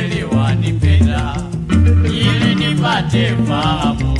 kweli wanipenda, ili nipate fahamu,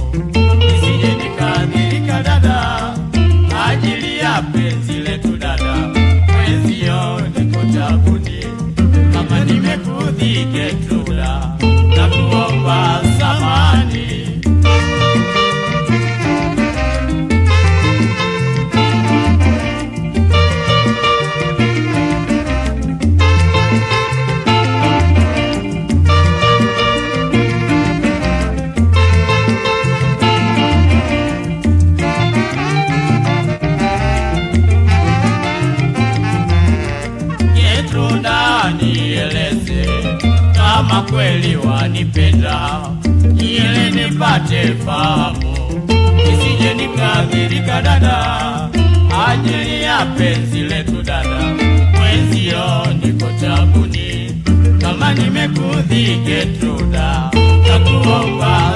kweli wanipenda, ili nipate fahamu, nisije nikadhirika dada, ajili ya penzi letu dada, mwenzio niko tabuni, kama nimekudhi Getruda, nakuomba